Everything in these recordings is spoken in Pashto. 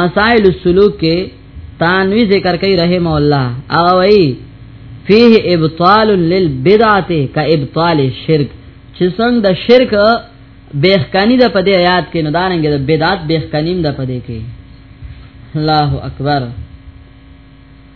مسائل السلوک کې تانوی ذکر کوي رحم الله هغه وایي فيه ابطال للبدعه كابطال الشرك چې څنګه د شرک بیخکانی د پدې آیات کې ندارنګ د بدعت بیخکانیم د پدې کې الله اکبر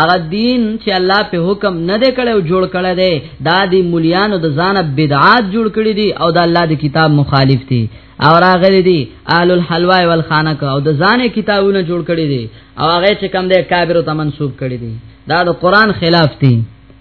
هغه دین چې الله په حکم نه دی کړو جوړ کړی دی دا دی مليانو د ځانه بدعات جوړ کړی دي او د الله د کتاب مخالف دي او راغلی دي اهل الحلوا والخانق او د ځانه کتابونه جوړ کړی دي او هغه چې کم دی کافر ته منسوب کړی دي دا د قران خلاف دي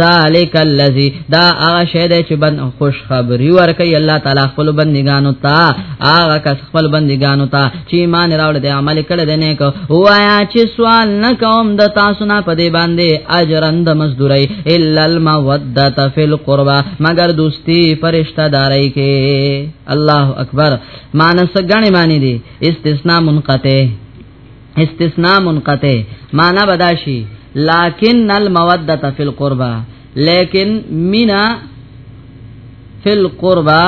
ذالک الذی دا هغه شی دی چې بند خوش خبری ورکي الله تعالی خپل بندګانو ته هغه کس خپل بندګانو ته چې ایمان راوړ دې عمل کړ دې نه کو وایا چې سوال نه کوم د تاسو نه پدې باندې اجرند مزدوري الا الموده فی القربا مگر دوستی فرشتہ داري کې الله اکبر مانس غنی معنی دي استثناء منقطه استثناء منقطع معنا بداشي لكن الموده في القربى لیکن مینا فی القربا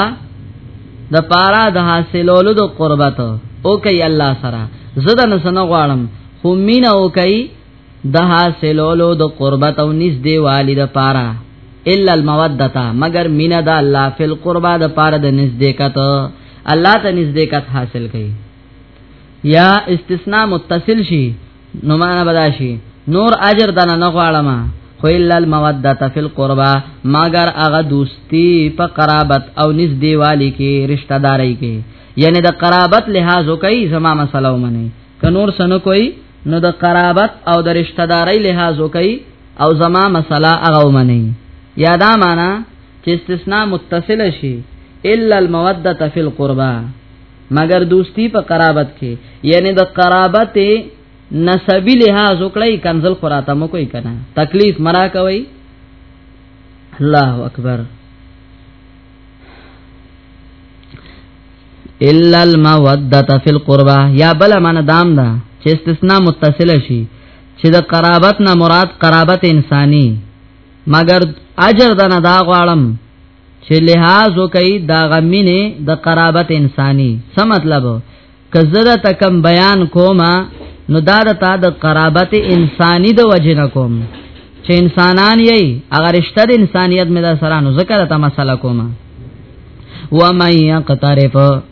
د پارا د حاصلولو د قربت او کوي الله سره زده نه سن غواړم خو مینا او کوي د حاصلولو د قربت او نږدې والی د پارا الا المودتا مگر مینا د الله فی القربا د پارا د نږدې کته الله ته نږدې کته حاصل کوي یا استثناء متصل شي نو معنا بداشي نور اجر دنه نه غواړم خو الا الموده فی القربا مگر هغه دوستی په قرابت او نږدې والی کې رشتہ داري کې یعنی د قرابت لحاظ کوي زما مسله ومني ک نور سن کوي نو د قرابت او د رشتہ داري لحاظ کوي او زما مسله هغه ومني یادا معنا چې استثناء متصل شي الا الموده فی القربا مگر دوستی په قرابت کې یعنی د قرابت نسبی لحاظ وکړی کنزل خراته مو کوي کنه تکلیف مرا کوي الله اکبر الا الموده فی القربه یا بل من دام دا چې استثناء متصل شي چې د قرابت نه مراد قرابت انسانی مگر اجر دنه دا غواړم چې لحاظ کوي دا غمینه د قرابت انساني څه مطلب کزره تکم بیان کوما نو دا د تا د قرابت انساني د وجه نه کوم چې انسانان یې اگر رشتہ د انسانيت مې دا سره نو ذکر ته مسله کومه و مې یقترف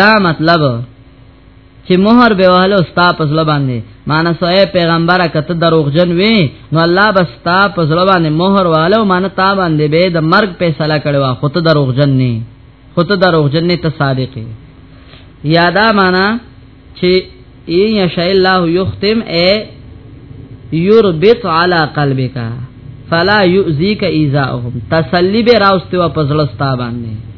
دا مطلب چې مہر به وهلو ستا په ځل باندې معنی سوې پیغمبره کته دروغجن وي نو الله بس ستا په ځل باندې مہر وهلو معنی تا باندې به د مرګ فیصله کړو خو ته دروغجن نه خو ته دروغجن نه ته صادق یادا معنی چې ان یشاء الله یختم ای یربط علی قلبک فلا یؤذیک ایذاهم تسلی به راوستي و پزړستا باندې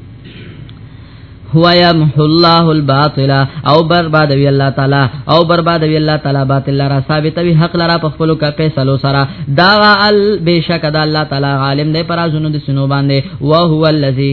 هو یمحو الله الباطل او برباد وی الله تعالی او برباد وی الله تعالی باطل را ثابت وی حق لرا په خپل کا فیصلو سره دا ال بشک دا الله تعالی عالم دی پر ازونو د سنو باندې او هو الذی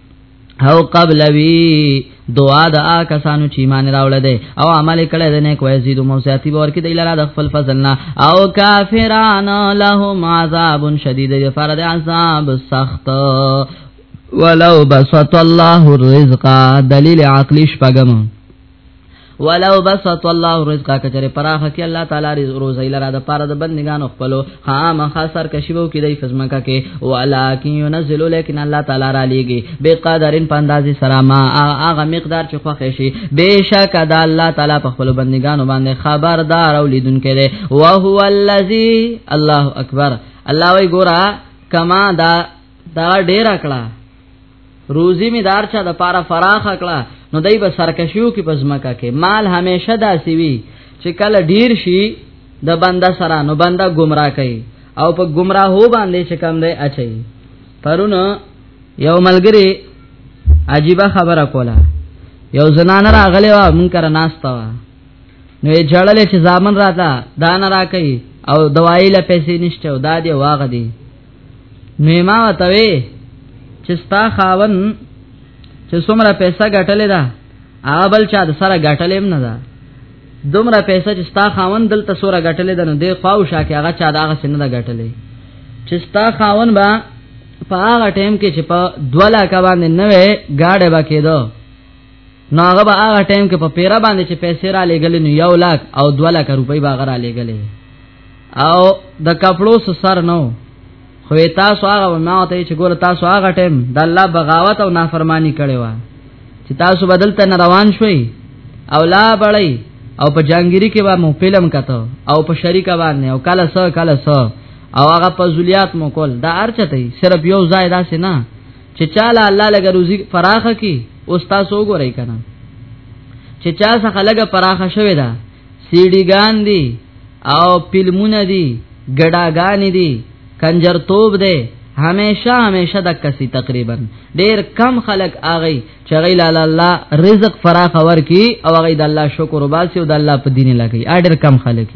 او قبل وی دعا د آ کسانو چې ایمان راوړل دي او عمل کړي دي نه کوي زیدو موسیاتی باور کې د لاره د خپل فضل نه او کافران لهم عذاب شدید دی فرد عذاب سخت ولو بسط الله الرزق دلیل عقلی شپګم ولو بسط الله رزق کچره پراخه کې الله تعالی رزق روزي لره د پاره د بندګانو خپلو خام خاصر کشبو کې د فزمکه کې ولکن ينزل لكن الله تعالی را لېږي به قدرن پاندازي سره ما هغه مقدار چې خوښ شي بهشک د الله تعالی په خپل بندګانو باندې خبردار او لیدونکې ده او هو الذی الله اکبر الله وی ګورا کما دا دا ډیر کړه روزی می دار چا د پاره فراخ کړه نو دای به سرکشیو کې پزماکه کې مال همیشه داسي وي چې کله ډیر شي د بنده سره نو بنده گمراه کوي او په گمراهو باندې چې کم دی اچي پرون یو ملګری عجیب خبره کوله یو زنان راغلی و مونږ کرا ناشتا و نو یې جړلې چې ځامن راته دان راکې او دوايي له پیسې نشته او دا دی واغ دی نو ما وتوي چې ستا خاون چې څومره پیسې ګټلې ده هغه بل چا د سره ګټلې نه ده دومره پیسې چې ستا خاون دلته سوره ګټلې ده نو دی خواو شا کې هغه چا دغه سن ده ګټلې چې ستا خاون با په هغه ټیم کې چې په دولا کا باندې نوې گاډه با کېدو نو هغه به هغه ټیم کې په پیرا باندې چې پیسې را لېګلې نو یو لاک او دولا کا روپۍ به هغه را لېګلې او د کپلو سر نو خو تاسو هغه ما ته چې ګور تاسو هغه ټیم د الله بغاوت او نافرمانی کړي وا چې تاسو بدلته نه روان شوي او لا بړی او په جانګيري کې به مو فلم کته او په شریکه باندې او کله سو کله سو او هغه په ذلیات مو کول دا ارچته صرف یو ځای داسې نه چې چاله الله لګ روزي فراخه کی او تاسو وګورئ کنه چې چا څخه لګ فراخه شوی دا سیډیګان دي او فلمونه دي ګډاګان دي کنجر توب دی همیشه همیشه د کسي تقریبا ډیر کم خلک اغي چې غي لاله الله رزق فراخ ور کی او غي د الله شکر وباسي او د الله په دین لګي اډر کم خلک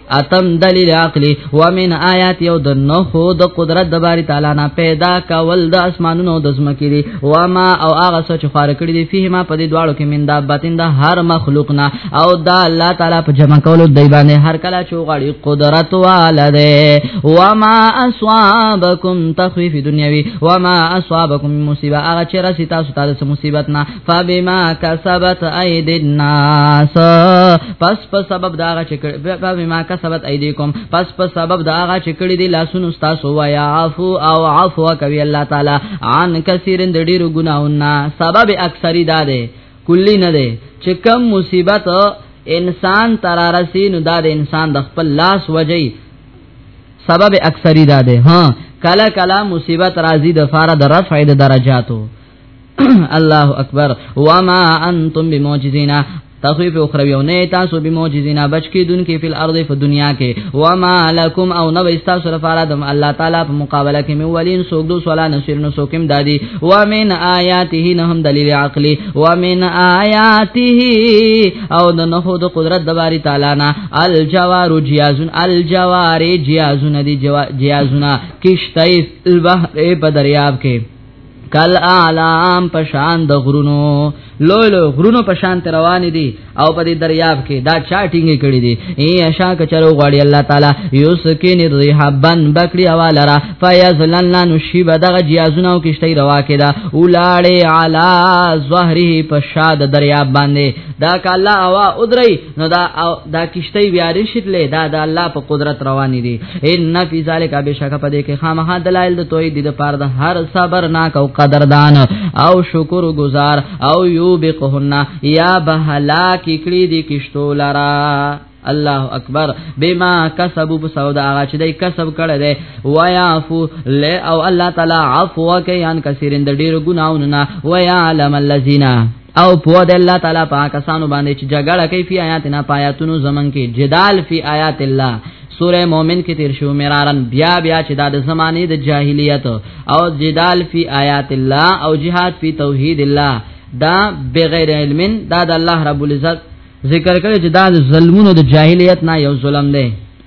اتم دلیل عقلی ومن آیات یو د نخو د قدرت د باری تعالی نه پیدا کول د اسمانونو د زمکی دی و ما او هغه څه چې خار کړی دی فيه ما په دې دواړو کې من دابتین د هر مخلوق نه او دا الله تعالی په جمع کولو دی باندې هر کله چې غړي قدرت والده و ما اصابکم تخفیف دنیوي و ما اصابکم مصیبه هغه چې راسي تاسو ته مصیبت نه فبما کسبت اید الناس پس په سبب دا غا چکړ فبما کسبت ایدیکم پس په سبب دا غا چکړی دی لاسونو تاسو ویا عفو او عفو کوي الله تعالی عن کثیرن د ډیرو ګناونه سبب اکثری دا دی کلی نه دی چې کم مصیبت انسان ترارسی نو دا د انسان د خپل لاس وجی سبب اکثری دا دی ها کله کله مصیبت راځي د فار د رفع د درجاتو الله اکبر وما انتم بمعجزین تخویف اخروی او نه تاسو به معجزینا بچ کی دن کی فل ارض ف دنیا کې و ما لکم او نو استا سره فرادم الله تعالی په مقابله کې مولین سوګ دو سوال نصیر نو سوکم دادی و من آیاته نه هم دلیل عقلی و من آیاته او د نه خود قدرت د باری تعالی نه الجوار جیازن الجوار جیازن دی جیازنا کشتای البحر په دریاب کې کل اعلام پشان د غرونو لوی لوی غرونو پشان تر روان دي او په دې دریاب کې دا چاټینګ کړي دي ای اشا کچرو غړي الله تعالی یوسکین الريح بن بکړي اوالرا فیزلنا نشیب دغه جیازونو کې شته روا کې دا اولاړې علا ظهره پشاد دریاب باندې دا کالا اوا ادري نو دا او دا کشته ویاري شتلې دا د الله په قدرت روان دي ان فی ذلک بشک په دې کې خامخا دلایل د توحید د پاره د هر صبر ناک او قدردان او شکر گزار او یو بقهن یا بهلا کی کړي دي کشتو لرا الله اکبر بما کسبوا بسود هغه چې دای کسب کړي دي ويعفو ل او الله تعالی عفو کوي ان کثیرن د ډیرو ګناونو نه ويعلم الذين او په د الله تعالی پاکستان باندې چې جګړه کوي په آیاتنا پایاتونو زمون کې جدال فی آیات الله سوره مومن کې تیر شو مرارن بیا بیا چې دا د زمانه د جاهلیت او جدال فی آیات الله او جهاد فی توحید الله دا بغیر علم دا د الله رب العزت ذکر کړي چې دا ظلمونو د جاهلیت نه یو ظلم دی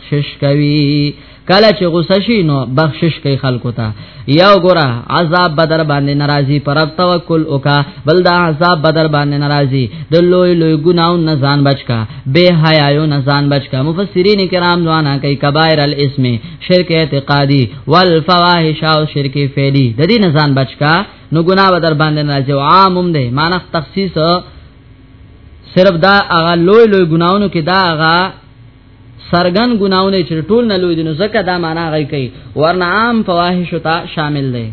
بخشش کوي کله چې غوسه شي نو بخشش کوي خلکو ته یو ګره عذاب بدر باندې ناراضي پر توکل وکا بل دا عذاب بدر باندې ناراضي د لوی لوی ګناو نه ځان بچکا به حیاو نه ځان بچکا مفسرین کرام ځوانا کوي کبائر الاسم شرک اعتقادي والفواحش او شرک فعلی د دې نه ځان بچکا نو ګنا بدر باندې ناراضي عام هم دی معنی تخصیص صرف دا هغه لوی لوی ګناونو کې دا هغه سرګن ګناونه چې ټول نه لوی دي نو زکه دا معنا غي کوي ورنه عام فواحش ته شامل دي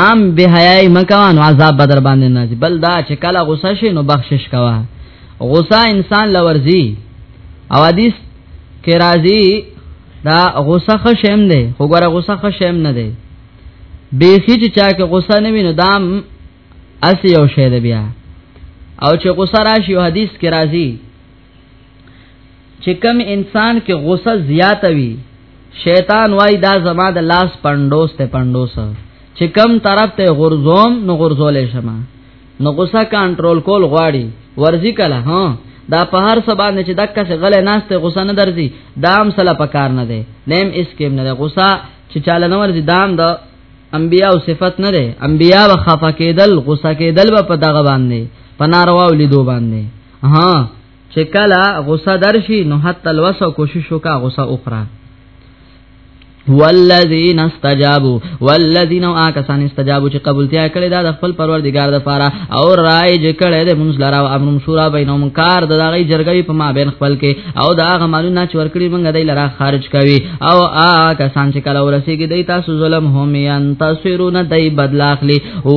عام به حیاي مکوان عذاب بدر باندې نه دي بل دا چې کله غوسه شي نو بخشش کوا غوسه انسان لورځي او حدیث کې راځي دا غوسه خشم نه خو ګره غوسه خشم نه دی بیخی چې چا کې غوسه نه ویني دام اسی یو شی دی بیا او چې غوسه راشي حدیث کې راځي چې کم انسان کې غوسه زیاته وي شیطان وای دا زما د لاس پندوس ته پندوس چې کم طرف ته غرزوم نو غرزولې شمه نو غوسه کنټرول کول غواړي ورزي کله ها دا په هر سبا نه چې دکه څه غلې ناشته غوسه نه درځي دام سلا پکار نه دی نیم اس کې نه غوسه چې چاله نه ورځي دام د انبیا او صفت نه دی انبیا و خفه کېدل غوسه کېدل په دغه باندې پناروا ولیدو باندې ها چې کله غصه درشي نو حتی الوسو کوشش وکا غصه اخرى والذین استجابوا والذین آکسان استجابوا چې قبولتیا کړي دا د خپل پروردگار د پاره او رایج کړي د مونږ لاره او امر شورا بینهم کار د دغه جرګوي په مابین خپل کې او دا هغه مالونه چې ورکړي مونږ دای لاره خارج کوي او آکسان چې کله ورسیږي دای تاسو ظلم هم ینتصرون دای بدلا اخلي او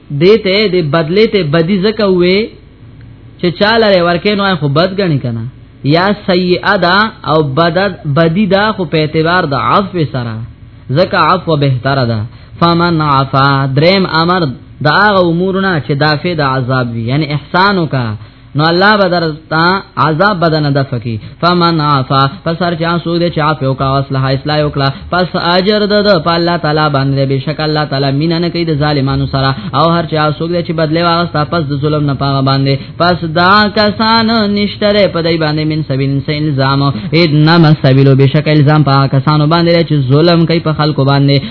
دیته د بدلی ته بدی زکه وې چې چاله ورکې نو خو بد غني کنه یا سیئه دا او بدد بدی دا خو په اعتبار د عفو سره زکه عفو بهتر ده فمن عفا دریم امر دا هغه امورونه چې دافع د عذاب وي یعنی احسان وکا نو الله بدرستا عذاب بدن دفکی فمن عفا فسر چا سود چا په کا اصلح اصلاح وکړه پس اجر د د په الله تعالی باندې بشک الله تعالی مینا نه کوي د ظالمانو سره او هر چا سود چې بدله واغستا پس د ظلم نه پاغه باندې پس دا کسان نشتره په دای باندې من سبیل سه الزام انما سبیل بشک الزام په کسانو باندې چې ظلم کوي په خلکو باندې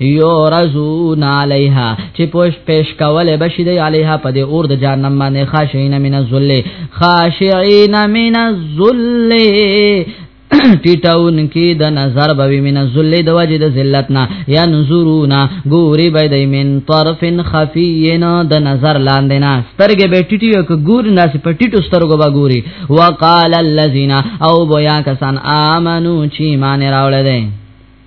یورزون علیها چې پوش پیش کوله بشید علیها په دې اور د جهنم باندې خاشعين من الذل خاشعين من الذل ټیټاون کې د نظر بوي من ذل د وجه د ذلت نه یا نزورونا ګوري به د من طرف خفینا د نظر لاندې نه سترګې به ټیټي او ګور نه سي پټیټو سترګو به ګوري وقال الذين او بیا کسان امنو چې مان راولې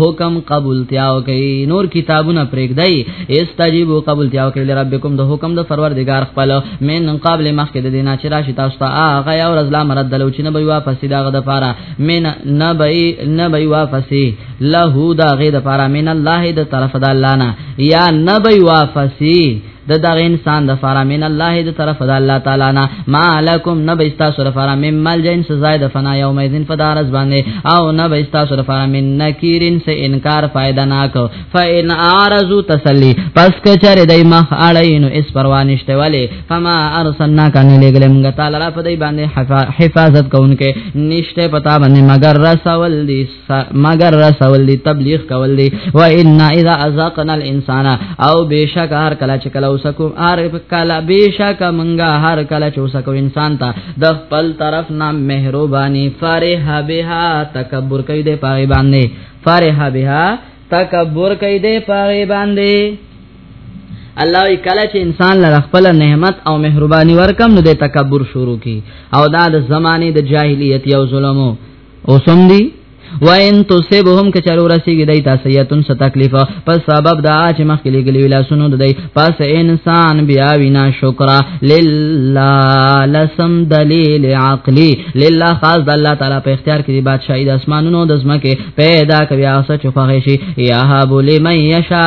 حکم قبول تیاو کوي نور کتابونه پرېږدای استجیبو قبول تیاو کوي لربکم د حکم د فروردگار خپل من قبل مخکې د دینه چې راشي تاسو ته هغه یو رز لا مرد لو چې نه به واپس داغه د پاره من نه به نه به واپس له دا غې د پاره من الله د طرف د الله نه یا نه به واپس د دغه انسان د فارا من الله د طرف د الله تعالی نه مالکم نبیستا سره فارا من مال جن سزا د فنا یوم اذن فدارز باندې او نبیستا سره فارا من نکیرن سے انکار فائدہ نا کو فین ارزو تسلی پس کچره دای مخ اړینو اس پروا نشته ولی فما ارسلنا کن لګلم غتال را پدای باندې حفاظت کوونکې نشته پتا باندې مگر رسول دي مگر رسول دی تبلیغ کول دی و ان اذا ازقنا الانسان او بشک هر کله چې کله وسکو هر کله بشک منګه هر کله چې وسکو انسان ته د خپل طرف نام مهرباني فرح بها تکبر کوي دی پای باندې فرح بها تکبر کوي دی پای باندې الله وی کله چې انسان لره خپل نعمت او مهرباني ورکم نو د تکبر شروع کی او دا د زمانه د جاهلیت یو ظلمو او سم دی وان تصيبهم کچرو رسیږي دای تاسو یتون څه تکلیف په سبب دا چې مخکې لګلی ویلا سونو دای پس انسان بیا وینا شکر لله لسم دلیل عقلی لله خاص د الله تعالی په اختیار کې دی بادشاہي د اسمانونو د زمکه پیدا کوي هغه څه چې خوښ شي یا هب لمن یشا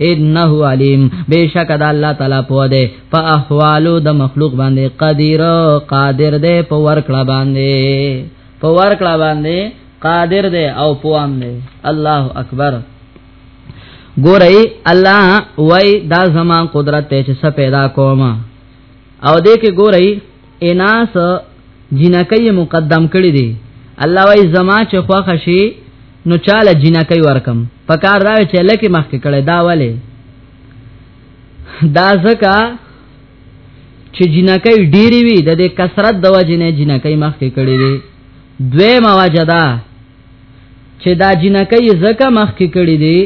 انه علیم بشک د الله تعالی په دې په احوالو د مخلوق باندې قدیر قادر دې په ورکړه باندې په ورکړه باندې قادر دې او پوام دې الله اکبر ګورئ الله وای دا زمان قدرت ته چې څه پیدا کوم او دې کې ګورئ اناس جنکې مقدم کړی دی الله وای زما چې خوخه شي نو چاله جنکې ورکم پکار دا چې لکه مخ کې کړه دا والے دا زکا چې جنکې ډېری وي د دې کثرت د وجې نه جنکې مخ کې کړی دی دوی مواجدا چې دا جنکې زکه مخ کې کړی دی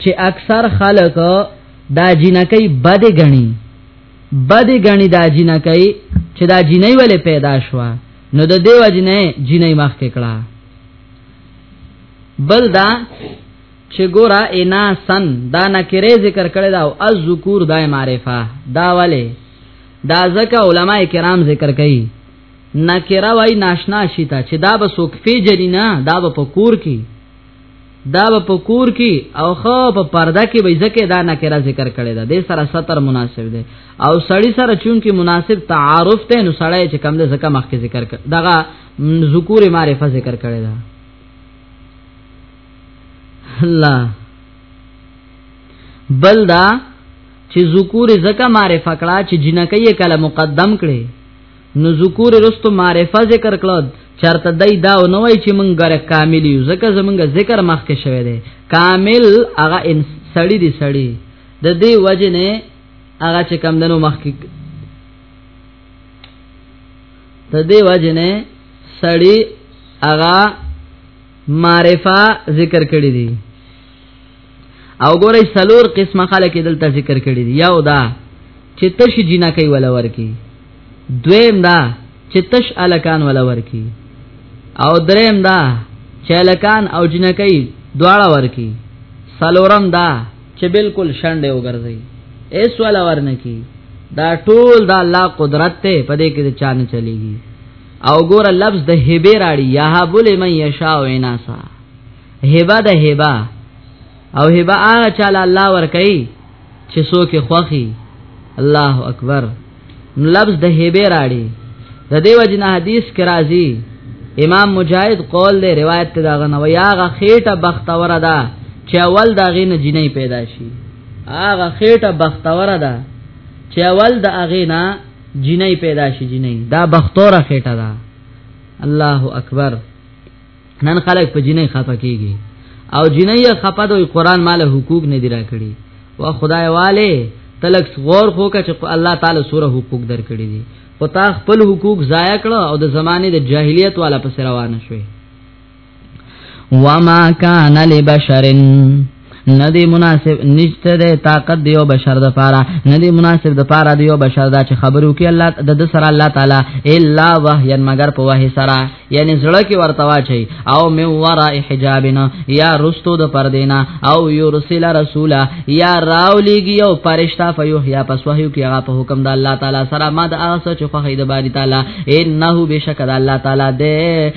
چې اکثر خلک دا جنکې بد غني بد غنی دا جنہ کوي چې دا جنې ولې پیدا شوه نو د دیو جنې جنې مخ کې کړه بل دا چې ګورا انا سن دا نکره ذکر کړی دا او الذکور دا معرفه دا ولی دا ځکه علما کرام ذکر کوي نکره وای ناشنا شي تا چې دا به سوک فی جنینا دا به پکور کی دا په کور کې او خو په پرده کې به ځکه دا نکره ذکر کړي دا د سره ستر مناسب دی او سړی سره چون کې مناسب تعارف ته نو سړی چې کم ده ځکه مخکې ذکر کړ دغه ذکور معرفه ذکر کړي دا الله بل دا چې ذکور ځکه معرفه کړه چې جنکې کله مقدم کړي نو ذکور رستو معرفه ذکر کړو چرته دای دا نو وای چې مونږ ګره کامل یو ځکه زمونږ ذکر مخکې شوی دی کامل هغه ان سړی دی سړی د دې وجه نه هغه چې کم دنو مخکې د دې وجه نه سړی هغه معرفه ذکر کړی دی او ګورې سلور قسمه خلک دلته ذکر کړی دی یو دا چې تش جنا کوي ولا ورکی دویم دا چې تش الکان ولا ورکی او دریم دا چې الکان او جنا کوي دواړه ورکی سلورم دا چې بالکل شنډه وګرځي ایس ولا ورنکی دا ټول دا الله قدرت ته پدې کې چانه چلیږي او ګور لفظ د هبه راړي یا بل من یشا و اناسا هبه د هبه او هبه هغه چاله الله ور کوي چې څوک خوخي الله اکبر نو لفظ د هبه راړي د دیو جن حدیث کې راځي امام مجاهد قول دی روایت ته دا غنو یاغه خېټه بختور ده چې اول دا غینه جنې پیدا شي هغه خېټه بختور ده چې اول د اغه نه جنې پیدا شي جنې دا بختوره خېټه ده الله اکبر نن خلک په جنې خپه کیږي او جنې خپه دوی قران مال حقوق نه دی راکړي وا خدای والے تلک غور خو کا چې الله تعالی سوره حقوق درکړي دي او تا خپل حقوق ضایع کړه او د زمانه د جاهلیت والا پس روان شوي وما کان لبشرن ندی مناسب نشته د طاقت دیو بشر د پاره ندی مناسب د پاره دیو بشر دا چې خبرو کې الله د سره الله تعالی الا وحیا مگر په وحی سره یعنی زړه کې ورته واچي او من ورا حجابنا یا رستو د پردینا او یرسل رسولا یا راولیږي او فرشتہ فیحیا پس وحی کې هغه په حکم د الله تعالی سره ما د هغه څه چې خو د باری تعالی انه بشک د الله تعالی دی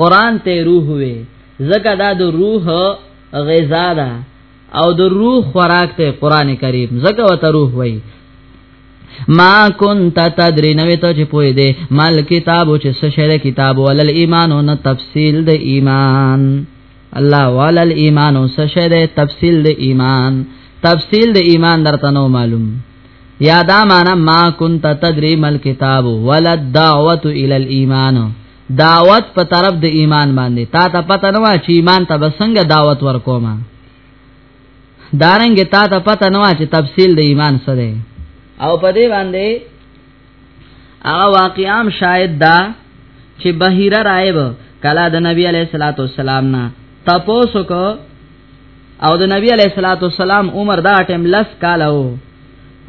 قران ته روح وي زکه دا د روح غذا ده او د روح خوراک ته قران کریم زکه وته روح وي ما كنت تدري نوې ته چې پوي دي مال کتابو چې څه شری کتاب ولل ایمان او نه تفصیل د ایمان الله ولل ایمان او څه شری تفصیل د ایمان تفصیل د ایمان درته نو معلوم یا دا معنا ما كنت تدري مال کتابو ولل دعوت الى الايمان دعوت په طرف د ایمان باندې تا ته پته نه وا چې ایمان ته بسنګ دعوت ورکوما دارنګ تا ته پته نه وا چې تفصیل د ایمان څه دی او په دې باندې هغه واقعام شاهد دا چې بهیره رايب کلا د نبی علیہ الصلوۃ والسلام نه تاسو کو او د نبی علیہ الصلوۃ والسلام عمر دا ټیم لس کال وو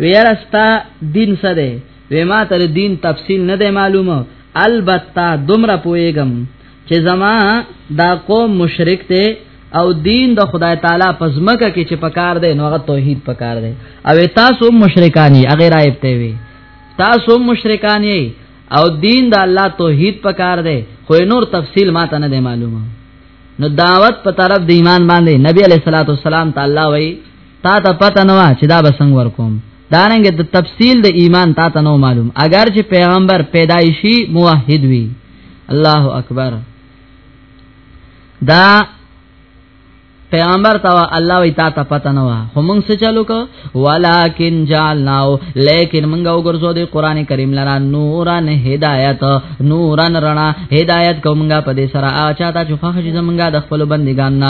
ویرستا دین سره وې ما تر دین تفصیل نه دی معلومه البته دومره پوېګم چې زما دا قوم مشرک ته او دین د خدای تعالی پزمکه کې چې پکار دی نو هغه توحید پکار دی او تاسو مشرکانی هغه رايب ته وي تاسو مشرکانی او دین د الله توحید پکار دی خو نور تفصیل ما ته نه دی معلومه نو دعوت په طرف د ایمان باندې نبی علیہ الصلوۃ والسلام تعالی وای تا ته پته نه و چې دا به څنګه ورکوم دارنګ د تفصیل د ایمان تا ته نو معلوم اگر چې پیغمبر پیدایشي موحد وي الله اکبر دا پیغمبر تا الله وی تا ته پته نه و خو موږ څه چالو کو ولکن جعلناو لیکن موږ وګرځو د قران کریم لرا نورن هدایت نورن رڼا هدایت کومګه په دې سره اچا ته چې خوښ زمونږه د خپل بندګان نه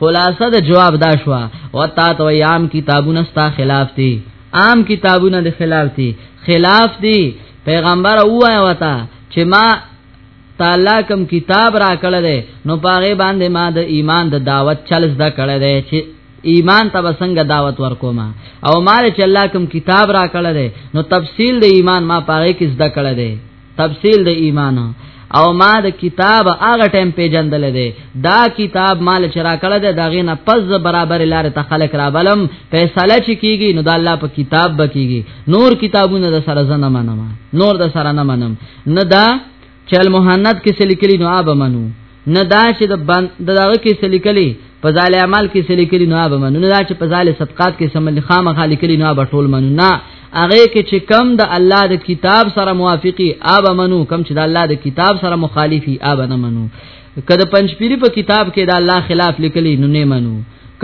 خلاصه د جواب دا شو او تا تو یام کتابونه ستا خلاف دي عام کتابونه د خلاف دي خلاف دي پیغمبر وایا وتا چې ما تعالی کوم کتاب را کړل دي نو پاره باندې ما د ایمان د دعوت چل زده کړل دي چې ایمان ته بسنګ دعوت ورکوما او مال چې الله کوم کتاب را کړل دي نو تفصیل د ایمان ما پاره کې زده کړل دي تفصیل د ایمان او ما د کتاب هغه ټیم پیجندل دی دا کتاب مال چرا کړه دی داغه نه پز برابر لار ته خلق را بلم فیصله چ کیږي نو د الله په کتاب بکیږي نور کتابونه د سره زنه منم نور د سره نه منم نه دا چل مهند کې سلیکلی نو اب منو نه دا چې د بند دغه کې سلیکلی په ځال اعمال کې سلیکلی نه به منو نه دا چې په ځال صدقات کې سمل خامه خالکلی نه به ټول منو نه هغه کې چې کم د الله د کتاب سره موافقي اب منو کم چې د الله د کتاب سره مخالفي اب نه منو کله پنځپيري په کتاب کې د الله خلاف لیکلی نو نه منو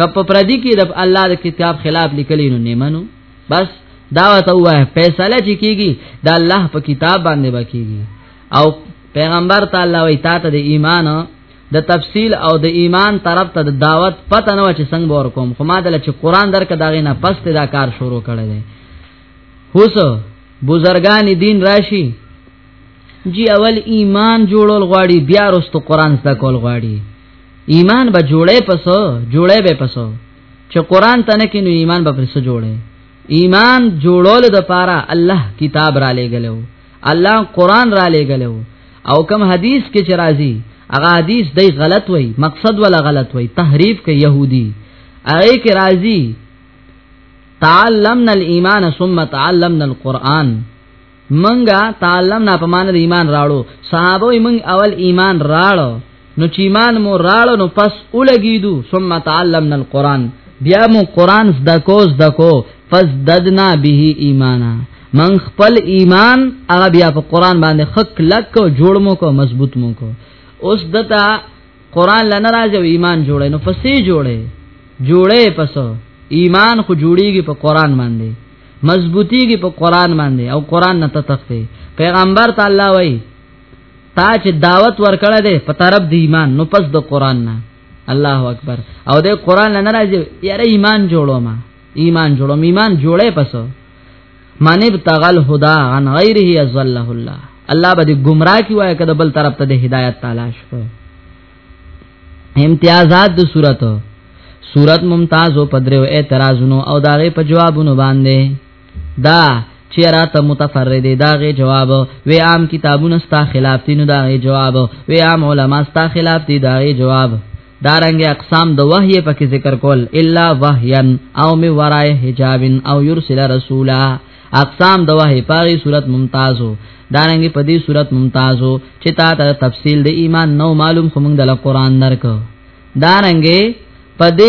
کپ پردي کې د الله د کتاب خلاف لیکلی نو نه منو بس دا وته وای فیصله چې کیږي د الله په کتاب باندې وکیږي او پیغمبر تعالی وی تا ته د ایمان د تفصیل او د ایمان طرف ته د دعوت پته نه و چې څنګه ور کوم خو ما دل چې قران درک داغه نه پس ته دا کار شروع کړل هوس بزرگان دین راشي جی اول ایمان جوړول غواړي بیا رستو قران زده کول غواړي ایمان به جوړې پسو جوړې به پسو چې قران ته نه کینو ایمان به پسو جوړې ایمان جوړول د پاره الله کتاب را لېګلو الله قران را لګلو او کم حدیث کې چې راځي هغه حدیث دی غلط وای مقصد ولا غلط وای تحریف کې يهودي هغه کې راځي تعلمنا الايمان ثم تعلمنا القران منګه تعلمنا په مان ایمان راړو صحابه منګ اول ایمان راړو نو چې ایمان مو راړ نو پس ولګیدو ثم تعلمنا القران بیا مو قران زده کو زده کو فزددنا به ایمانا من خپل ایمان هغه بیا په قران باندې خک لک کو جوړ مو کو مضبوط مو کو اوس دتا قران لنه راځي ایمان جوړه نو پسې جوړه جوړه پس ایمان خو جوړیږي په قران باندې مضبوطیږي په قران باندې او قران نه تتخته پیغمبر تعالی وایي تا چې دعوت ورکړه دې په طرف د ایمان نو پس د قران نه الله اکبر او د قران نه راځي یاره ایمان جوړو ما ایمان جوړو ایمان جوړې پسو من ابتغل هدا عن غیره ازله الله الله به گمراه کی وای کده بل طرف ته د هدایت تلاش کو امتیازات د صورت صورت ممتاز او پدریو اعتراضونو او داغه په جوابونو باندې دا چیرې ته متفرد داغه جواب وی عام کتابونه ستا خلاف دي نو داغه جواب وی عام علما ستا خلاف دي داغه جواب دارنګ اقسام د وحی په کې ذکر کول الا وحیا او می ورای حجاب او یرسل رسولا اقسام د وحی پاغي صورت ممتازو دارنګ په دې صورت ممتازو چې تا ته تفصیل د ایمان نو معلوم خو موږ د قرآن درک دارنګ په دې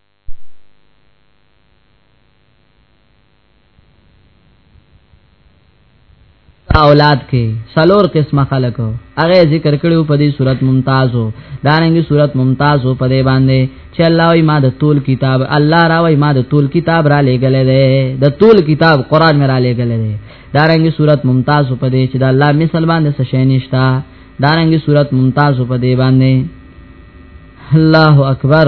اولاد کې سلور قسمه خلق هغه ذکر کړو په دې صورت ممتازو دارنګي صورت ممتازو په دې باندې چې الله وي ما د طول کتاب الله را وي ما د طول کتاب را لېګلې ده د طول کتاب قران مې را لېګلې ده دارنګي صورت ممتازو په دې چې د الله مثال باندې څه شي نشتا دارنګي صورت ممتازو په دې باندې الله اکبر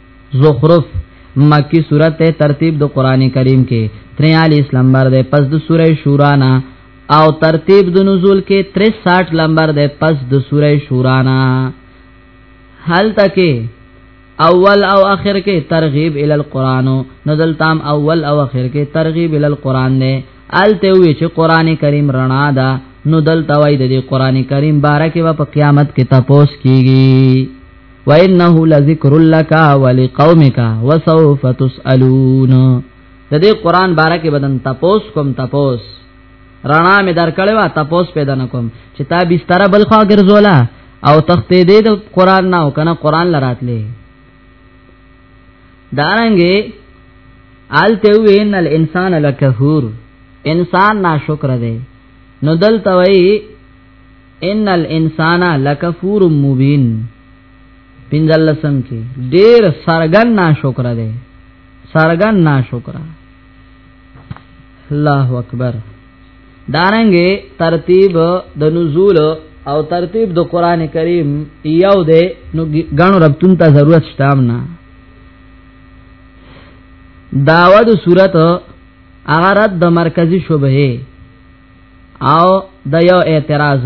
زخرف مکی صورت ته ترتیب د قران کریم کې 43 نمبر ده پس د سوره شورا نه او ترتیب د نزول کې 63 نمبر ده پس د سوره شورا نه حال تکي اول او اخر کې ترغیب ال القران نو دلتام اول او اخر کې ترغیب ال القران نه الته وی چې قران کریم رڼا ده نو دلته وای د قران کریم بارکه په قیامت کې تپوس کیږي وانه لذکر لک ولقومک وسوف تسالون د دې قران باره کې بدن تپوس کوم تپوس رڼا مې درکړې وا تپوس پیدا نکوم چې تا بستر بل خوا ګرځولا او تختې دې د قران نه او کنه قران لراتلې دارنګې آلته وین الانسان لکفور انسان ناشکر دی نو دلته وی ان الانسان لکفور مبین پنځلسم کې ډیر سرګن ناشکر دی سرګن ناشکر الله اکبر دارنګه ترتیب د نزول او ترتیب د قران کریم یو دی نو غنو ربتون ته ضرورت شته نه داوود صورت هغه رد د مرکزی شوبه او د یو اعتراض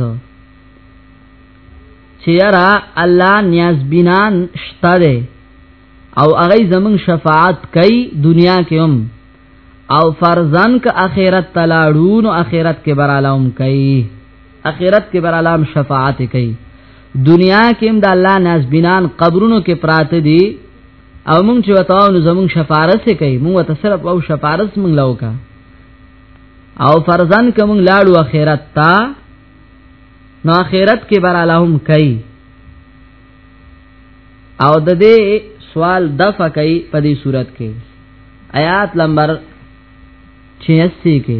چې یرا الله نیاز بینان شته او هغه زمون شفاعت کوي دنیا کې هم او فرزن ک اخرت تلاړون او اخرت کې برالهم کوي اخرت کې برالهم شفاعت کوي دنیا کې هم د الله ناز بینان قبرونو کې پراته دي او مونږ چې وتاو نو زمونږ شفارس کوي مونږ ته صرف او شفارس مونږ لوکا او فرزن کوم لاړو اخرت تا نو اخرت کې بر لهم کوي او د دې سوال دفع کوي په دې صورت کې آیات نمبر 86 کې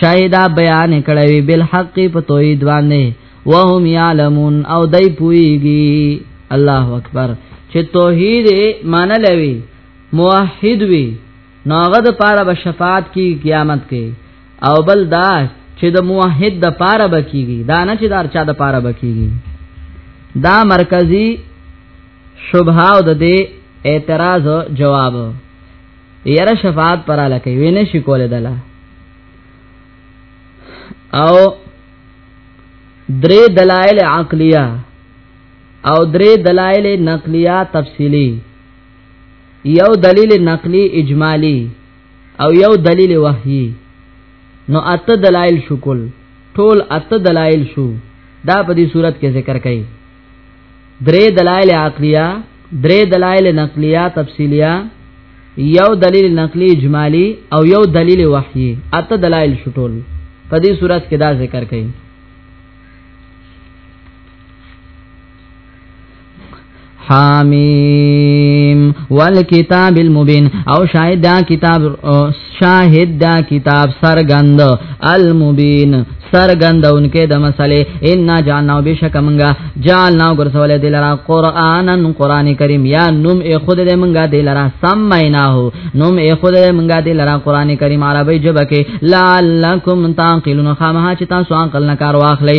شایدا بیان کړی وی بالحق په توحید باندې وهم یعلمون او دای پویږي الله اکبر چې توحید معنی لوي موحد وی نوغه د پاره به شفاعت کی قیامت کې او بل دا چې د موحد د پاره بکیږي دا نه چې دار چا د پاره بکیږي دا مرکزی شبهه او د دې اعتراض جواب یره شفاعت پر لکه وینه شي کول دلا او درې دلایل عقلیه او درې دلایل نقلیه تفصیلی یو دلیل نقلی اجمالی او یو دلیل وحی نو اته دلایل شکل ټول اته دلایل شو دا په دې صورت کې ذکر کړي درې دلایل عقلیه درې دلایل نقلیه تفصیلیه یو دلیل نقلی اجمالی او یو دلیل وحی اته دلایل شټول په دې صورت کې دا ذکر کړي حامیم والکتاب المبین او شاید دا کتاب شاهد دا کتاب سرګند المبین سرګند انکه د مسلې ان جانو بشکمنګا جانو ګرځول دي لرا قرانن قران کریم یا نوم ای خود دې منګا دي لرا سم مینا هو نوم ای خود دې منګا دي لرا قران کریم عربی جبه کې لعلکم تعقلون خامها چې تاسو عقل نه کار واخلئ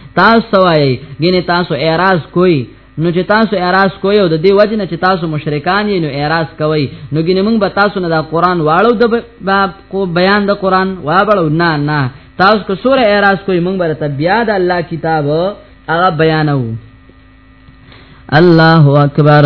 تاسو سوای ګینه تاسو اعتراض کوئ نو چې تاسو اعتراض کوئ او د دې وجه نه چې تاسو مشرکان یې نو اعتراض کوئ نو ګینه موږ به تاسو نه دا قران واړو د باب کو بیان د قران واړو نه نه تاسو کو سوره اعتراض کوئ موږ به ته بیا د الله کتاب هغه بیانو الله اکبر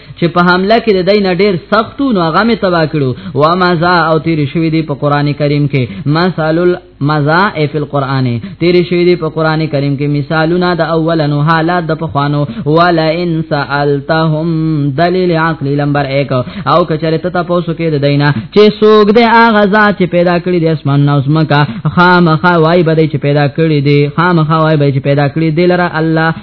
چې په حمله کې د دین ډیر سختو نو هغه می تبا کړو و مزا او تیر شوی دی په قران کریم کې مثالل مزا ای فی القران تیر شوی دی په قران کریم کې مثالونه د اولنو حالات د پخوانو ولا ان سالتهم دلیل عقل نمبر 1 او کچره ته تاسو کې د دینه چې سوګ د اغه ذات چې پیدا کړی د اسمان نو زمکا خامخا وای بده چې پیدا کړی دی خامخا وای بده چې پیدا کړی دی لره الله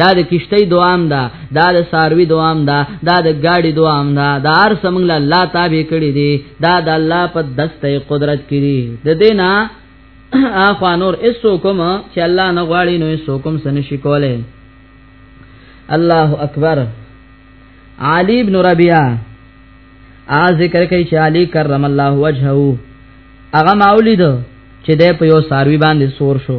دا د کشتۍ دوام ده دا د ساروي دوام ده دا د ګاډي دوام ده دا هر سمنګ له الله تابع کړی دي دا د الله په دسته قدرت کړي د دینه اخوا نور اسو کوم چې الله نه غواړي نو اسو کوم سن شي کوله الله اکبر علی ابن ربیعه ا ذکر کوي چې علی کرم الله وجهه هغه مولید چې د په یو ساروی باندې سور شو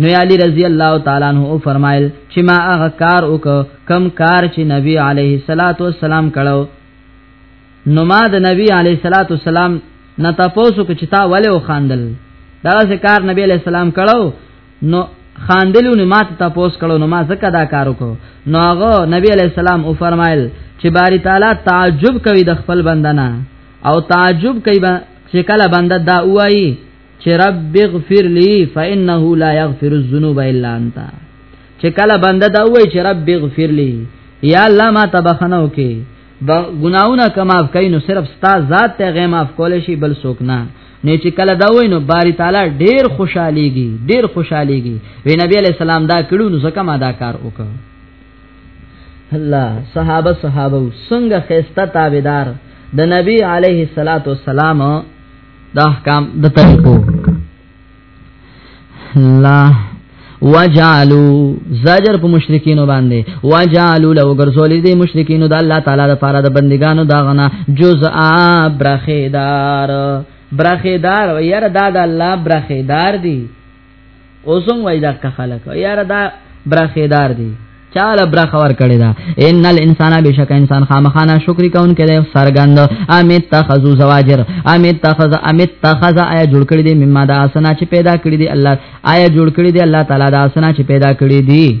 نو علی رضی الله تعالی عنہ او فرمایل چې ما هغه کار وک کم کار چې نبی علیه الصلاۃ والسلام کړو نو ما د نبی علیه الصلاۃ والسلام نه تاسو کو چې تا ولې او خاندل دا څه کار نبی علیه السلام کړو نو خاندلو نو ما ته تاسو کړو نو ما زکه دا کار وکړو نو هغه نبی علیه السلام او فرمایل چې باری تعالی تعجب کوي د خپل بندنه او تعجب کوي چې کله بنده دا وایي چې رب اغفر لي فانه لا يغفر الذنوب الا انت چې کله بنده دا وای چې رب اغفر لي یا الله ما تبخنو کې ګناونه کماف کین نو صرف ستا ذات ته غیم اف کول شي بل څوک نه نه چې کله دا وای نو باری تعالی ډیر خوشاليږي ډیر خوشاليږي وی نبی علی السلام دا کړو نو زکه ما دا کار وکړ الله صحابه صحابه څنګه خيسته تابعدار د نبی عليه الصلاه والسلام د احکام د طریقو لا وجالو زجر په مشرکینو باندې وجالو لو ګرځولې دي مشرکینو د الله تعالی د پاره د بندګانو دا غنا جزءا برخیدار برخیدار یاره دا د الله برخیدار دي اوسم وای دا که خلک یاره دا برخیدار دی چاله برا خبر کړی دا ان الانسان بشک انسان خامخانه شکر کون کړي سرګند امیت تخذو زواجر امیت تخذ امیت تخذ آیا جوړ کړی دی مما دا اسنا چې پیدا کړی دی الله آیا جوړ کړی دی الله تعالی دا اسنا چې پیدا کړی دی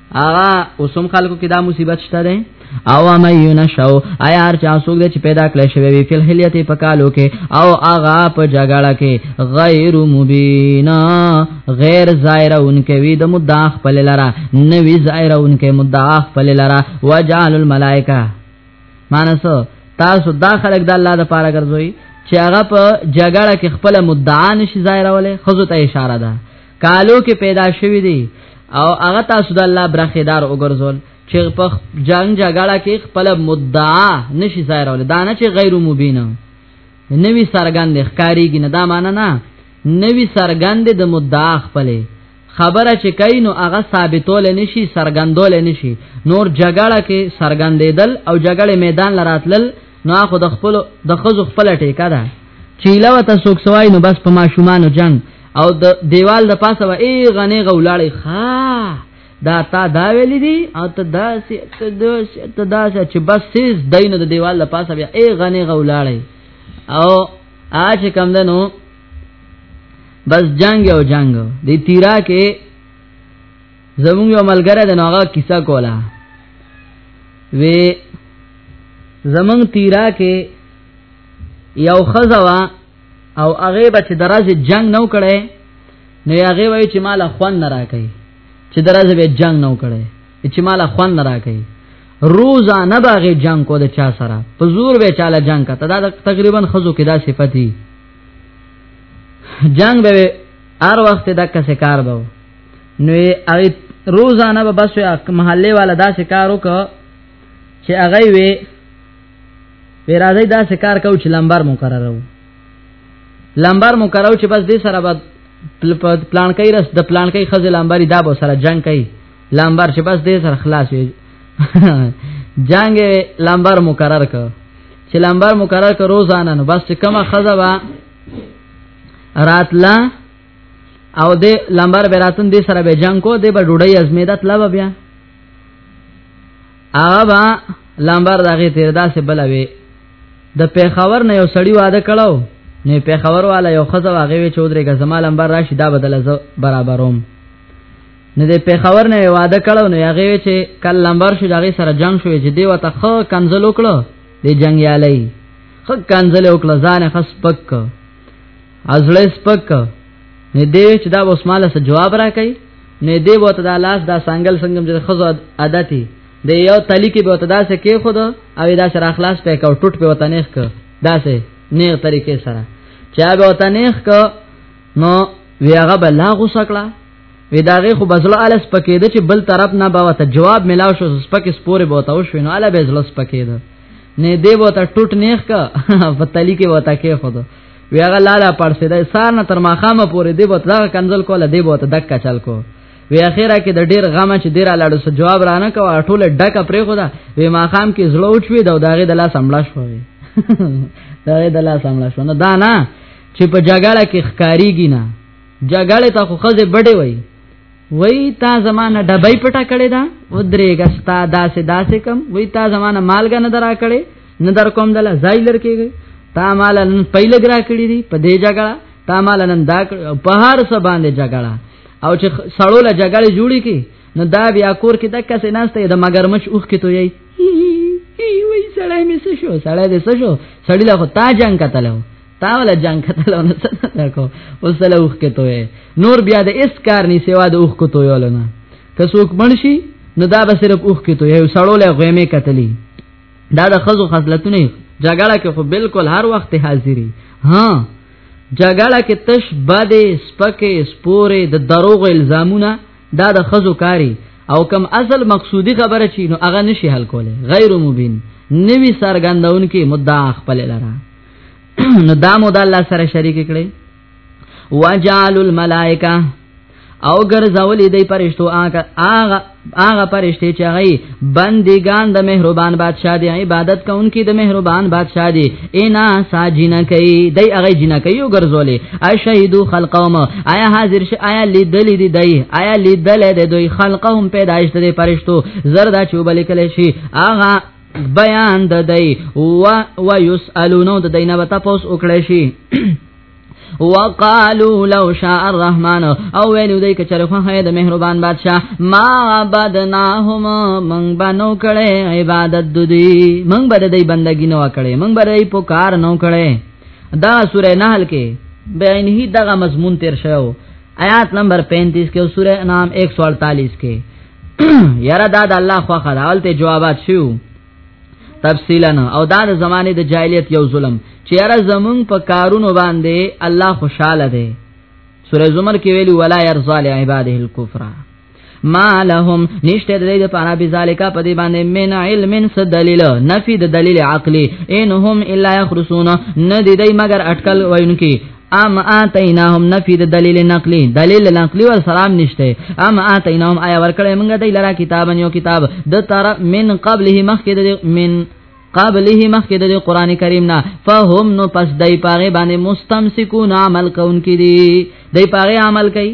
آغا اوسم خلکو کې دا مصیبت شته ده او اما ینشو آیا هر چا څوک چې پیدا کړی شوی وی فل حلیت په کالو کې او آغا په جګړه کې غیر مبینا غیر ظاهر انکه وی د مدعا خپل لرا نوی ظاهر انکه مدعا خپل لرا وجعل الملائکه مانسو تاسو دا خلک د الله د پاره ګرځوي چې هغه په جګړه کې خپل مدعا نشي ظاهرولې خزو ته اشاره ده کالو کې پیدا شوی دی او هغه تاسو د الله برخیدار وګرځول چې په جنگ جګړه کې خپل مدعا نشي ظاهرول دا نه چې غیر مبین نوی سرګند ښکاریږي نه دا معنی نه نوی سرګند د مدعا خپلې خبره چې کای نو هغه ثابتول نشي سرګندول نشي نور جګړه کې سرګندېدل او جګړه میدان لراتل نو خو د خپل د خزو خپل ټیکا ده چې لو ته سوک سوای نو بس په ماشومانو جنگ او د دیوال د پاسه و ای غنی غولاړی ها دا تا دا ویل دي او ته دا سي ته دا سي ته دا سي چې بس سیز دینه د دیوال د پاسه بیا ای غنی غولاړی او آج کم دنو بس جنگ او جنگ دی تیرا کې زمونږ یو ملګری د نوغه کیسه کوله وی زمونږ تیرا کې یو خزوا او هغه بچ درازه جنگ نو کړي نو هغه وای چې مال خوان نه راکې چې درازه به جنگ نو کړي چې مال خوان نه راکې روزانه باغې جنگ کو د چا سره په زور به چاله جنگ کا دا تقریبا خزو کې دا صفتی جنگ به هر وخت دا کسه کار به نو هغه روزانه به بس محله والا دا شکارو ک چې هغه وی پیرازی دا شکار کو چې لمبر مقررو لمبر مقررو چې بس دې سره به پلان کوي رس د پلان کوي خزل لمبر دا به سره جنگ کوي لمبر چې بس دې سره خلاص وي جنگ لمبر مقرر ک چې لمبر مقرر ک روزانه نو بس چې کومه خزه وا راتلا او د لمبر براتن دې سره به جنگ کو دې به ډوډۍ ازمیدت لا بیا هغه با لمبر دغه تیر داسې بلوي د پیښور نه یو سړی واده کړو نه پیښور والا یو خزه واغې وی چودري کا زما لمبر راشي دا بدل ز برابروم نه د پیښور نه واده کړو نه هغه وی چې کل لمبر شو دغه سره جنگ شو چې دی وته خ کنزل وکړو د جنگ یالي خ کنزل وکړو ځان خص پک ازړې سپک نه دی چې دا اوس مال سره جواب راکړي نه دی وته دا لاس دا سنگل څنګه چې خزو عادتي د یو تلی کې به وته دا سه کې خود او دا سره اخلاص پې کا ټوټ په وته نېخ ک دا سه نه طریقې سره چا به وته نېخ ک نو وی هغه به لا غوسه کړه وی داغه خو بزله الس پکې د چې بل طرف نه باوه ته جواب ملاو شو سپکه سپوره بوته او شو نو اله به زلس پکې ده نه دی وته ټوټ نیخ کا په تلی کې وته کې خود وی هغه لالا پړسې د سار نه تر ماخامه پورې دی بوت دغه کنزل کوله دی بوت دک چل کو وی اخیره کې د ډیر غم چې ډیر لاړو سو جواب رانه کو ټوله ډک پرې خو دا وی ماخام کې زړه اوچوي دا دغه د لاس املا شو وی دغه د لاس املا شو نه دا نه چې په جګړه کې ښکاریږي نه جګړه ته خو خزه بډې وای وای تا زمانہ ډبای پټه کړی دا ودرې غستا داسې داسې کم وای تا زمانہ مالګه نه درا کړی نه در کوم دلا ځای لرکېږي تا مال نن پهل ګرا کړی دی په دې جګړه تا مال نن دا په هر څه باندې جګړه او چې سړو له جګړې جوړی کی نو دا بیا کور کې دک څه ناشته د مگرمچ اوخ کې توي ای وای سړی می څه شو سړی دې څه شو سړی له تا جنگ کتلو تا ولا جنگ کتل نو څه کو اوس له اوخ کې توې نور بیا د اس کار نه سیوا د اوخ کو توې ولنه که څوک منشي نو دا به صرف اوخ کې توې یو سړول غوېمه کتلی دا د خزو خصلتونه جګړه کې خو بالکل هر وخت حاضری ها جګړه کې تش بده سپکه سپوره د دروغ الزامونه دا د خزو کاری او کم اصل مقصودی خبره چي نو هغه نشي حل کوله غیر مبین نوی سرګندون کې مدعا خپل لره نو دا مو د الله سره شریک کړي وجعل الملائکه او ګرځولې دی پرشتو هغه هغه هغه پرشتي چې غي بندګان د مهربان بادشاہ دی عبادت کوونکي د مهربان بادشاہ دی انا ساجین کوي دی هغه جن کوي او ګرځولې اي شهیدو خلقهم آیا حاضر شي آیا لیدل دي دی آیا لیدل دي دوی خلقهم پیدایشت دي پرشتو زردا چوبل کله شي هغه بیان د دی و و یسالونو د دینه وتا پوس وکړی شي وقالو لو شاء الرحمن او ویلو دی کچره خو هه د مهربان بادشاہ ما عبدناهم من بنو کړي عبادت دوی من بر دی بندگی نو کړي من بر دی پکار نو کړي دا سوره نحل کې بیان هی دغه مضمون تیر شو آیات نمبر 35 کې او سوره انعام 148 کې یاره دا د الله خو خدا اولته جوابات شو تفصیلا او دا د زمانه د جاهلیت یو ظلم چې یاره زمون په کارونو باندې الله خوشاله دی سورہ زمر کې ویلو ولا يرضى لعباده الكفر ما لهم نشته د دې لپاره به ذالیکا په دې باندې من علم س دلیل نفي د دلیل عقلی انهم الا يخرسون نه دې دې مگر اٹکل وینکی ام اتیناهم نفی د دلیل نقلی دلیل نقلی ور سلام نشته ام اتیناهم آیا ورکړې موږ دای لرا کتابن یو کتاب د تر من قبله مخکې د من قبله مخکې د قران کریم نه فهم نو پس دای پاره باندې مستمسکون عمل کون کړي دای پاره عمل کوي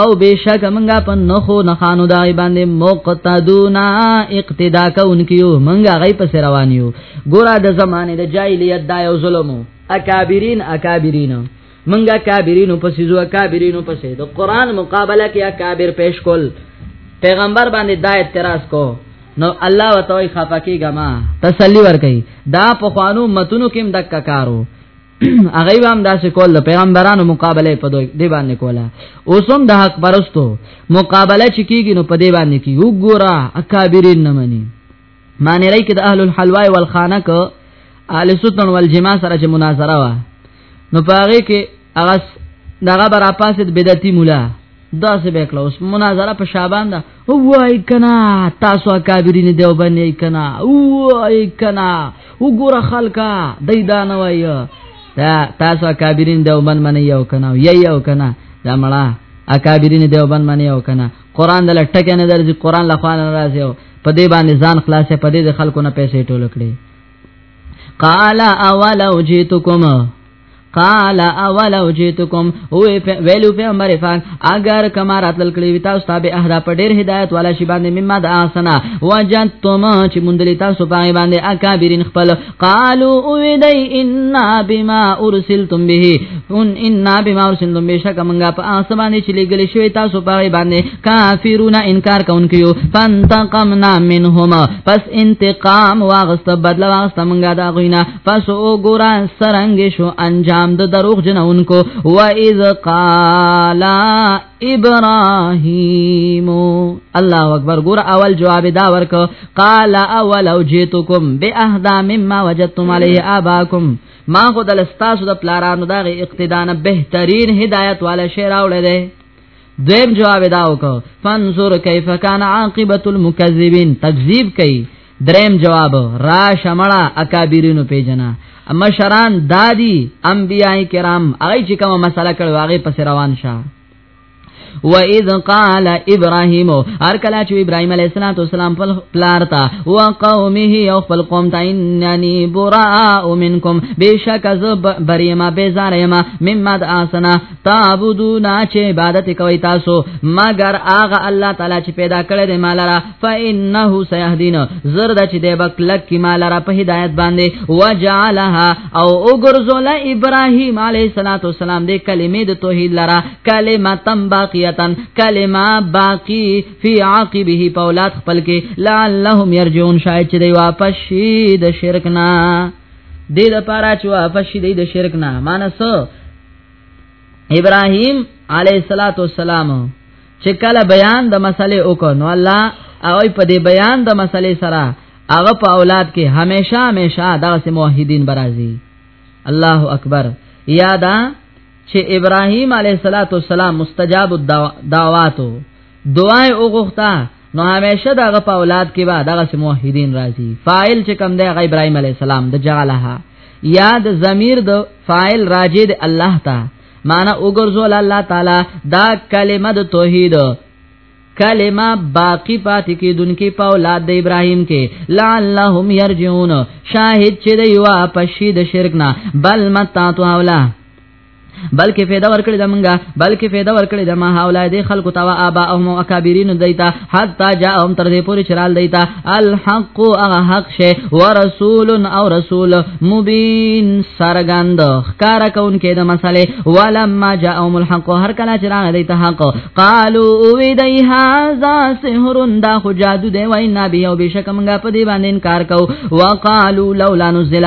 او بشک منګه په نخو نخانو دای باندې مقتدونا اقتدا کوونکیو منګه غي په روانیو ګوره د زمانه د جاهلیت دا یو ظلمو اکابرین اکابرین منګه اکابرین په سيزو اکابرین په سي د قران مقابله کې اکابر پیش کول پیغمبر باندې دا اعتراض کو نو الله وتعالى خفقی غما تسلی ور کوي دا په خوانو متونو کې دک کارو هغه به هم داسې کول د پیغمبرانو مقابله په دوی دی باندې کوله اوس هم د حق پرستو مقابله چې کیږي نو په دی باندې کی وګوره اکابرین نه مني معنی لري کې د اهل الحلوا والخانه ک اهل سنت والجماع سره چې مناظره وا نو پاره کې هغه دغه برا پاسد بدعتي مولا دا څه به کړو اوس مناظره په شعبان دا وای کنا تاسو اکابرین دیو باندې کنا وای کنا وګوره خلکا دای دا نه وای دا تاسو اکابرین دیو باندې منی یو کنا یی یو کنا دا مړه اکابرین دیو باندې منی یو کنا قران دل ټکه نه درځي قران لخوا نه راځي په دې باندې ځان خلاصې په دې خلکو نه پیسې ټول کړي قال اولو جئتکم قال اولو جئتکم هو ویلو پیغمبر پاک اگر کما راتل کړي وی تاسو تابع اهدا په ډیر هدایت والا شی باندې مما د اسنا وجدتم چې مندلی تاسو پای باندې اکابرین خپل قالو او دی ان بما ارسلتم به ان ان بما ارسلتم به شک منګه په اسمانه چې لګل شوی تاسو پای باندې کافرون انکار کوونکیو فانتقمنا منهما پس انتقام واغست بدل واغست منګه دا غوینه پس او ګورا سرنګ شو انجام د دروغ جنونکو و اذ قال ابراهيم الله اکبر ګور اول جواب دا ورک قال اول او جئتكم باهدا مما وجدتم عليه اباكم ما خود لستاسو د پلارانو دغه اقتدانه بهترین هدایت والا شعر اوړه دویم جواب دا وکړ فانظر کیف کان عاقبت المکذبین تکذیب کئ دریم جواب را شمړه اکابرینو پیجنا اما شران دادی انبیای کرام هغه چې کومه مسله کړو هغه پس روان شه و اذ قال ابراهيم هر کله چې ابراهيم عليه السلام په پلار تا او قومه او خپل قوم ته انني براء منکم بشک ز بريما بزارما مما اسنا تعبدون چې عبادت کوي تاسو مگر اغه الله تعالی چې پیدا کړی دی مال را فانه سيهدين زرد چې دی بکلک کی مال را په هدایت باندې وجعلها او وګرزول ابراهيم عليه الصلاه والسلام دې کلمې د توحید لرا کلمتم باقیتن کلمه باقی فی عاقبه پولات خپل کې لعلهم يرجون شاید چې دی واپس شي د شرک نه دې لپاره چې واپس شي د شرک نه مانسو ابراهيم عليه الصلاه والسلام چې کله بیان د مسلې وکړ نو الله هغه په دې بیان د مسلې سره هغه په اولاد کې هميشه هميشه دغه موحدین برازي الله اکبر یادا چې ابراهيم عليه السلام مستجاب الدعواتو دعای او غوښتا نو همیشه دغه په اولاد کې به دغه موحدین راځي فاعل چې کم دی غ ابراهیم علی السلام د جعلها یا د ضمیر د فاعل راجع د الله ته معنا وګرځول الله تعالی دا کلمه د توحید کلمه باقی پاتې کیدونکې په اولاد د ابراهیم کې لعلهم یرجعون شاهد چې دی واپس شي د شرک نه بل متا تو اولا بلکې فایده ورکړي د منګه بلکې فایده ورکړي د ما حواله دي خلکو توا ابا او مو اکابرین دیتا حتا جاءهم تر دې پوری چرال دیتا الحق او حق شه ورسول او رسول مبین سرګند خکار کون کې د مسلې ولما جاءهم الحق هر کله چرال دیتا حق قالو وی دی هاذا سحر دا خو جادو دی وای نبی او بشک منګه په دی باندې انکار کو وقالو لولا نزل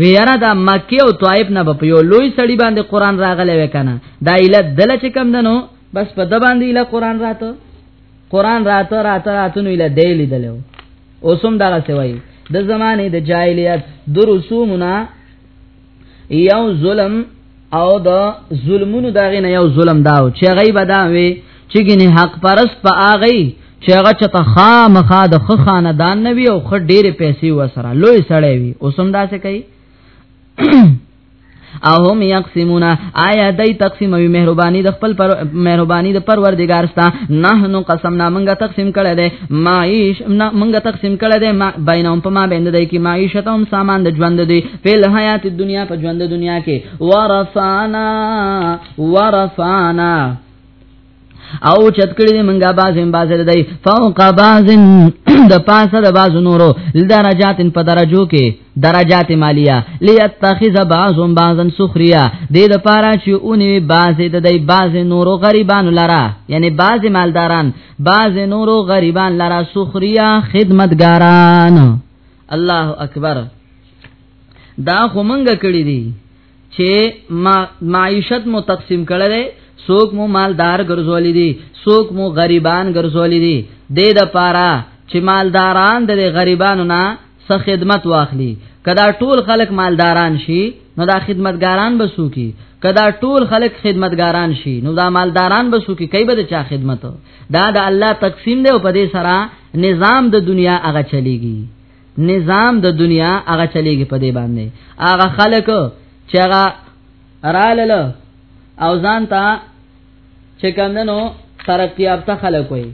ویرا دا مکه او طائف نه په یو لوی سړی باندې قران راغلی وکنه دا اله دل چې کم دنو بس په د باندې اله قران راته قران راته راته راتونو اله دی لیدلو اوسم دا سوي د زمانه د جاهلیت د رسومنا یو ظلم او د ظلمونو داغه نه یو ظلم داو چې غیب دا وي چې ګنې حق پرست په اغه چې هغه چته خامخا د خ خاندان نه وي او خ ډېر پیسې وسره لوی سړی وي اوسم دا څه کوي اهم یقسمون آیا دای تقسیم وی مهربانی د خپل پر مهربانی د پروردگار ستا نحنو قسم نامنګه تقسیم کړه ده معیش منګه تقسیم کړه دې ما بینهم په ما بین دې کې معیشتهم سامان د ژوند دې په حیات دنیا په ژوند دنیا کې ورفانا ورفانا او چتکړی دی منګه بازم بازر دی فوق بازن د پاسه د باز نورو لدرجاتن په درجو کې درجات مالیه لیتخذ بعضهم بعضا سخریا د دې لپاره چې اونې بعضې د دې بعضې نورو غریبانو لره یعنی بعضې مالداران باز نورو غریبان لرا سخریا خدمتګاران الله اکبر دا خو مونږ کړی دی چې ما معیشت مو تقسیم کړی دی څوک مو مالدار ګرځولې دي څوک مو غریبان ګرځولې دي د دې لپاره چې مالداران د غریبانو نه څه خدمت واخلي کدا ټول خلک مالداران شي نو دا خدمتګاران به سوکي کدا ټول خلک خدمتګاران شي نو دا مالداران به سوکي کوي به چا خدمت دا د الله تقسیم دی او په دې سره نظام د دنیا هغه چلیږي نظام د دنیا هغه چلیږي په دې باندې هغه خلک چې هغه رااله او ځان ته چې کمندنو ترقی یافته خلک وي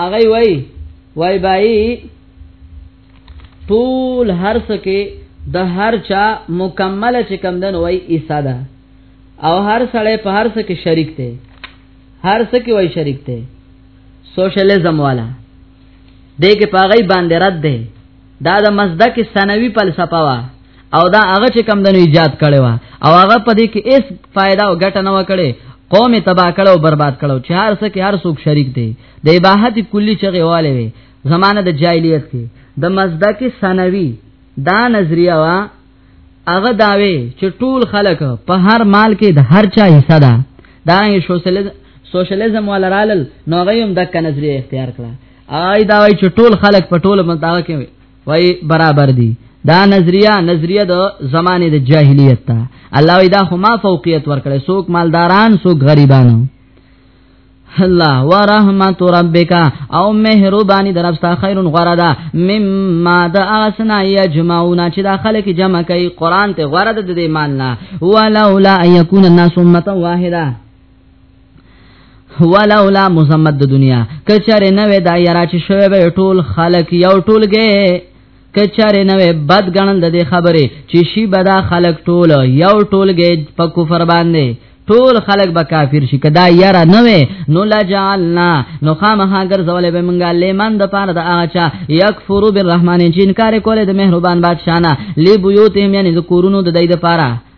هغه وای وای بای ټول هر سکه د هر چا مکمل چې کمندنو وای ایسا ده او هر سړی په هر سکه شریک دی هر سکه وای شریک دی سوشلیزم والا دې کې پاغي باندې رد دی دا د مزدک سنوي فلسفه وا او دا هغه چې کم دنو ایجاد کړي وا او هغه په دې کې هیڅ فائدہ او ګټه نه وکړي قوم تبا کړه او برباد کړه چې هر څه کې هر څوک شریک دی د اباحت کلی چغه والے وي زمانه د جاهلیت کې د مزدک سنوي دا نظریه وا هغه داوي چې ټول خلک په هر مال کې د هر چا حصہ ده دا سوشلیزم سوشلیزم ولرالل نو غیم د کنزری اختیار کړه آی دا وای چې ټول خلق په ټول متاغه کې وای برابر دي دا نظریه نظریه د زمانه د جاهلیت ته الله وی دا خو ما فوقیت ورکړي سوک مالداران سوک غریبانو الله ورحمت ربک او مهربانی درپستا خیرون غردا مما د اسنا یجمعون چې دا خلک جمع کوي قران ته غرد د ایمان نه ولولا یکون الناس امه واحده ولولا مزمت د دنیا کچره نه وې دا یرا چې شوی به ټول خلق یو ټولګه کچره نه وې بد غنند د خبره چې شی بدا خلق ټول یو ټولګه په کفر باندې ټول خلق به کافر شي کدا یاره نه وې نو لا جعلنا نو خامها ګرځولې به مونږه لیمن د پاره د اچا یکفر بالرحمن چې انکار کوله د مهربان بادشاہ نه لی بيوتهم یعنی ذکرونو د دې د پاره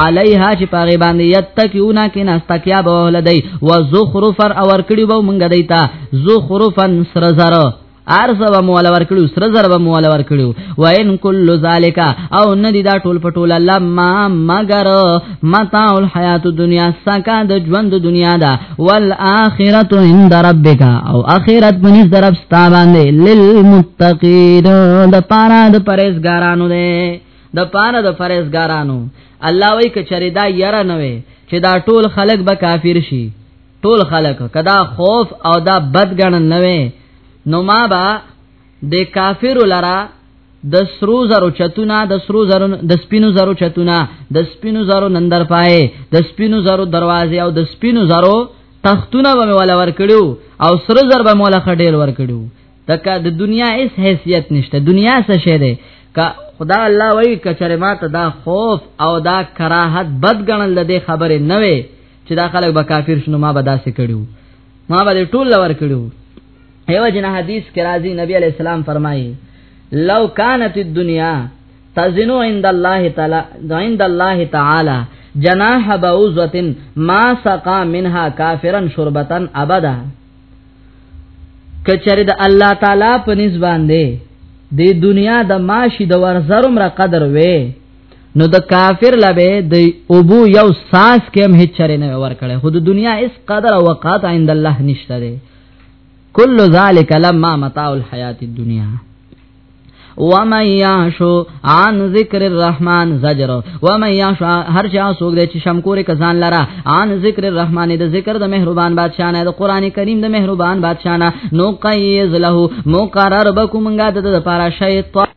علیها چې پاغه باندې یتکیونا کې ناستکیا به ولدی و زخرفر اور کړي به مونږ دیتا زخرفن سر زر ارزه به مول ورکړو سر زر به مول ورکړو و ان کل ذالک او ندی دا ټول پټول لما مگر متاع الحیات الدنیا سکا د ژوند دنیا دا والآخرت عند ربک او اخرت منی درب ستا باندې للمتقین د پارا د پرهیزګارانو ده د پاره د فرزګارانو الله وای ک چری دا یره نه وي چې دا ټول خلق به کافر شي ټول خلق کدا خوف او دا بدګن نه وي نو ما با د کافر لرا د سرو زرو چتونه د سرو زرو د سپینو زرو چتونه د سپینو زرو نندر پای د سپینو زرو دروازې او د سپینو زرو تختونه به ولا ور کړو او سر زر به مولا خډېل ور کړو تکه د دنیا اس حیثیت نشته دنیا څه شه ده کا خدا الله وای کچره ما ته دا خوف او دا کراهت بد ګڼل د خبره نه وي چې دا خلک به کافر شنو ما به داسې کړیو ما به ټول لور کړیو ایو جن حدیث کې راځي نبی علی السلام فرمایي لو کانت الدنیا تزنو عند الله تعالی عند الله تعالی جناح بعوزه ما سقا منها کافرا شربتا ابدا کچره د الله تعالی په نسبان دی د دنیا د ماشي د ورزرم را قدر وې نو د کافر لبه د ابو یو ساس کم هیڅ چره نه ور کړي خود دنیا اس قدر او وقات عند الله نشته ده کل ذالک لما متاع الحیات الدنیا ومن یعشو عن ذکر الرحمن زجر ومن یعشو هر چا سوګ د شمکور کزان لرا عن ذکر الرحمن د ذکر د مهربان بادشاہ نه د قران کریم د مهربان بادشاہ نه نو قیز له مقرر بکومنګا د لپاره شیطان